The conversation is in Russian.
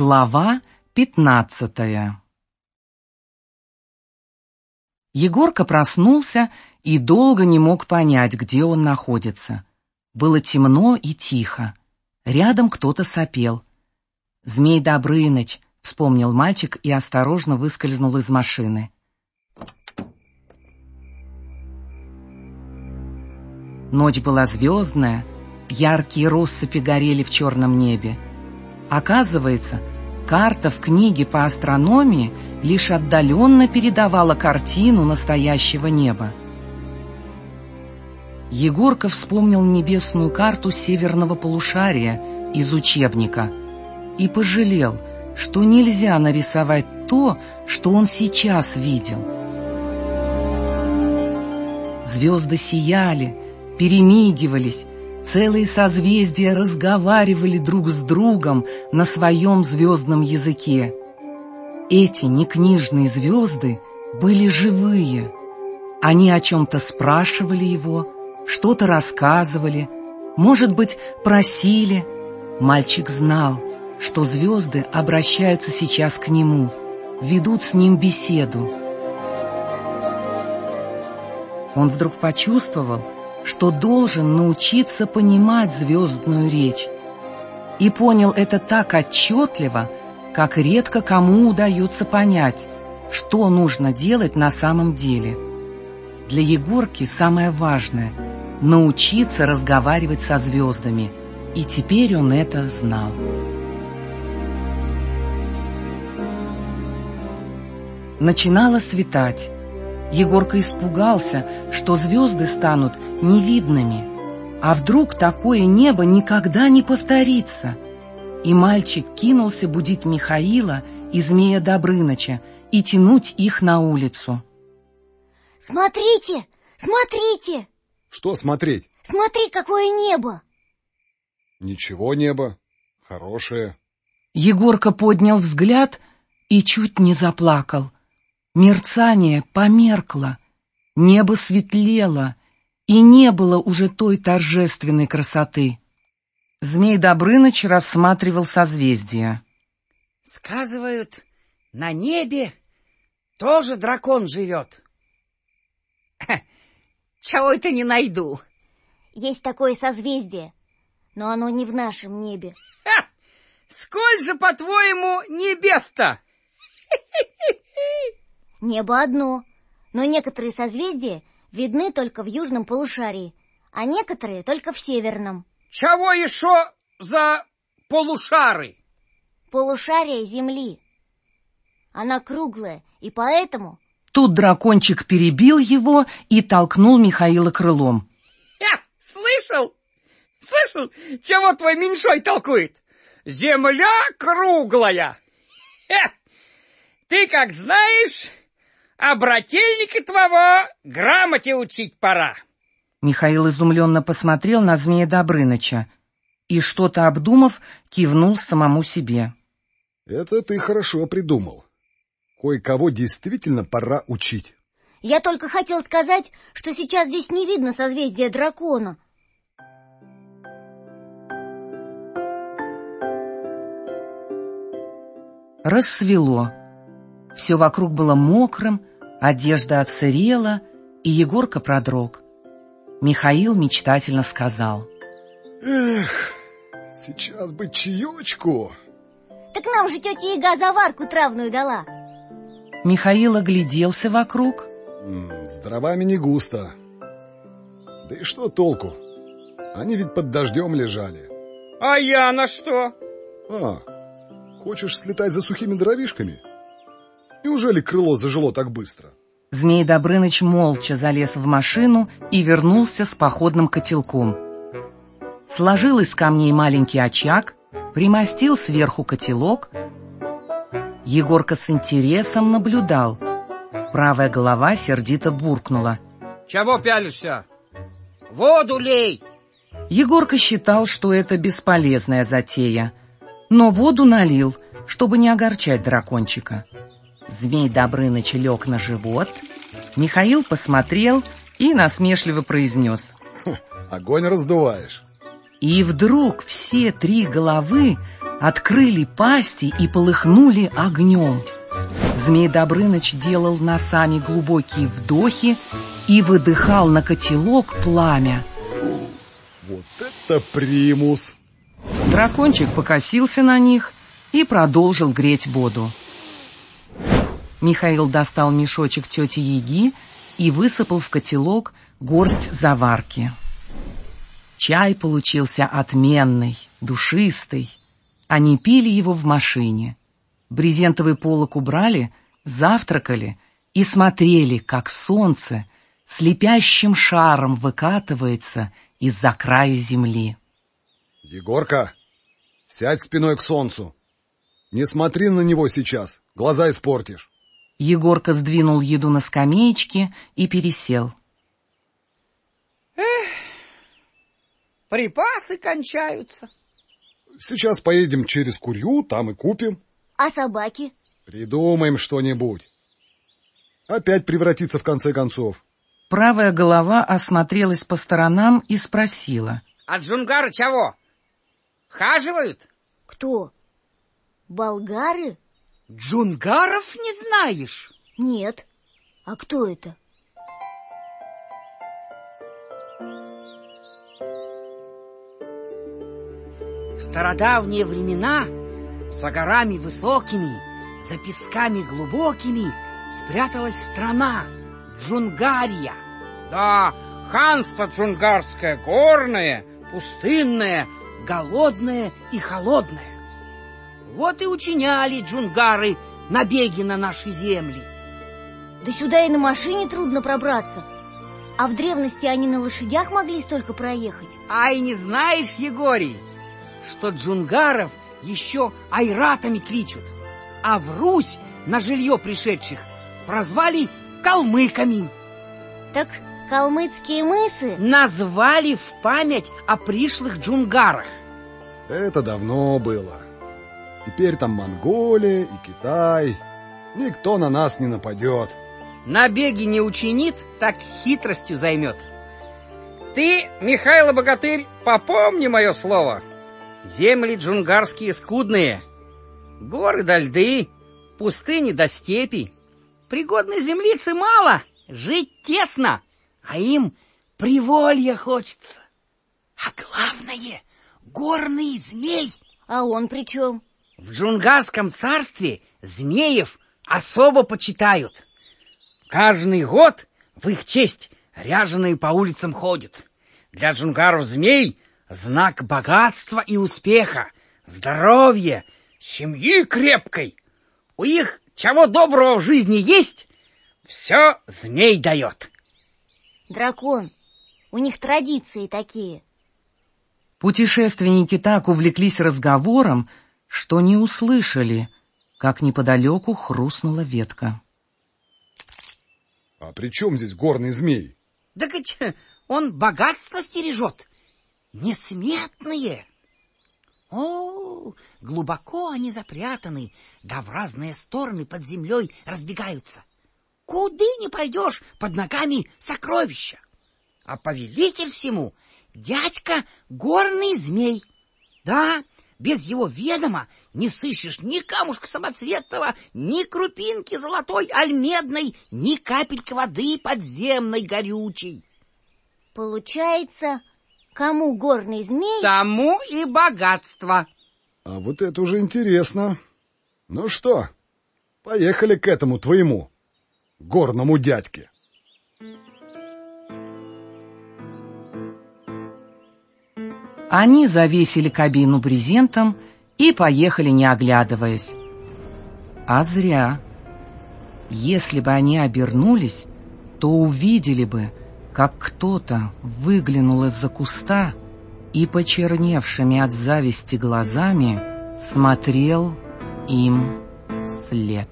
Глава пятнадцатая Егорка проснулся и долго не мог понять, где он находится. Было темно и тихо. Рядом кто-то сопел. «Змей Добрыныч», — вспомнил мальчик и осторожно выскользнул из машины. Ночь была звездная, яркие россыпи горели в черном небе. Оказывается, карта в книге по астрономии лишь отдаленно передавала картину настоящего неба. Егорка вспомнил небесную карту северного полушария из учебника и пожалел, что нельзя нарисовать то, что он сейчас видел. Звезды сияли, перемигивались, целые созвездия разговаривали друг с другом на своем звездном языке. Эти некнижные звезды были живые. Они о чем-то спрашивали его, что-то рассказывали, может быть, просили. Мальчик знал, что звезды обращаются сейчас к нему, ведут с ним беседу. Он вдруг почувствовал, что должен научиться понимать звездную речь. И понял это так отчетливо, как редко кому удается понять, что нужно делать на самом деле. Для Егорки самое важное — научиться разговаривать со звездами, и теперь он это знал. Начинало светать. Егорка испугался, что звезды станут невидными. А вдруг такое небо никогда не повторится? И мальчик кинулся будить Михаила и Змея Добрыныча и тянуть их на улицу. «Смотрите! Смотрите!» Что смотреть? «Смотри, какое небо!» Ничего небо. Хорошее. Егорка поднял взгляд и чуть не заплакал. Мерцание померкло, небо светлело, и не было уже той торжественной красоты. Змей Добрыныч рассматривал созвездия. Сказывают, на небе тоже дракон живет. Чего это не найду? Есть такое созвездие, но оно не в нашем небе. Ха! Сколь же, по-твоему, небес-то? Небо одно, но некоторые созвездия видны только в южном полушарии, а некоторые только в северном. Чего еще за полушары? Полушарие Земли. Она круглая, и поэтому... Тут дракончик перебил его и толкнул Михаила крылом. Ха! Слышал? Слышал, чего твой меньшой толкует? Земля круглая. Ха! Ты как знаешь, а брательника твоего грамоте учить пора. Михаил изумленно посмотрел на змея Добрыныча и, что-то обдумав, кивнул самому себе. Это ты хорошо придумал. Кое-кого действительно пора учить. Я только хотел сказать, что сейчас здесь не видно созвездия дракона. Рассвело. Все вокруг было мокрым, одежда отсырела, и Егорка продрог. Михаил мечтательно сказал. Эх, сейчас бы чаечку. Так нам же тетя Яга заварку травную дала. Михаил огляделся вокруг. С дровами не густо. Да и что толку? Они ведь под дождем лежали. А я на что? А, хочешь слетать за сухими дровишками? Неужели крыло зажило так быстро? Змей Добрыныч молча залез в машину и вернулся с походным котелком. Сложил из камней маленький очаг, примостил сверху котелок. Егорка с интересом наблюдал. Правая голова сердито буркнула. Чего пялишься? Воду лей! Егорка считал, что это бесполезная затея, но воду налил, чтобы не огорчать дракончика. Змей Добрыныч лег на живот, Михаил посмотрел и насмешливо произнес. Огонь раздуваешь. И вдруг все три головы открыли пасти и полыхнули огнем. Змей Добрыныч делал носами глубокие вдохи и выдыхал на котелок пламя. Вот это примус! Дракончик покосился на них и продолжил греть воду. Михаил достал мешочек тети Яги и высыпал в котелок горсть заварки. Чай получился отменный, душистый. Они пили его в машине. Брезентовый полок убрали, завтракали и смотрели, как солнце слепящим шаром выкатывается из-за края земли. Егорка, сядь спиной к солнцу. Не смотри на него сейчас, глаза испортишь. Егорка сдвинул еду на скамеечке и пересел. Эх, припасы кончаются. Сейчас поедем через Курью, там и купим. А собаки? Придумаем что-нибудь. Опять превратиться в конце концов. Правая голова осмотрелась по сторонам и спросила. А джунгары чего? Хаживают? Кто? Болгары? Джунгаров не знаешь? Нет. А кто это? В стародавние времена за горами высокими, за песками глубокими спряталась страна Джунгария. Да, ханство джунгарское горное, пустынное, голодное и холодное. Вот и учиняли джунгары набеги на наши земли. Да сюда и на машине трудно пробраться. А в древности они на лошадях могли столько проехать. Ай, не знаешь, Егорий, что джунгаров еще айратами кличут, а в Русь на жилье пришедших прозвали калмыками. Так калмыцкие мысы? Назвали в память о пришлых джунгарах. Это давно было. Теперь там Монголия и Китай. Никто на нас не нападет. Набеги не учинит, так хитростью займет. Ты, Михайло Богатырь, попомни мое слово. Земли джунгарские скудные. Горы до льды, пустыни до степи. Пригодной землицы мало, жить тесно, а им приволья хочется. А главное — горный змей. А он при чем? В джунгарском царстве змеев особо почитают. Каждый год в их честь ряженые по улицам ходят. Для джунгаров змей — знак богатства и успеха, здоровья, семьи крепкой. У их чего доброго в жизни есть, все змей дает. Дракон. У них традиции такие. Путешественники так увлеклись разговором, что не услышали, как неподалеку хрустнула ветка. А при чем здесь горный змей? Да ведь он богатство стережет. Несметные. О, глубоко они запрятаны, да в разные стороны под землей разбегаются. Куды не пойдешь, под ногами сокровища. А повелитель всему — дядька горный змей. Да, без его ведома не сыщешь ни камушка самоцветного, ни крупинки золотой альмедной, ни капельки воды подземной горючей. Получается, кому горный змей... Тому и богатство. А вот это уже интересно. Ну что, поехали к этому твоему горному дядьке. Они завесили кабину брезентом и поехали, не оглядываясь. А зря. Если бы они обернулись, то увидели бы, как кто-то выглянул из-за куста и почерневшими от зависти глазами смотрел им вслед.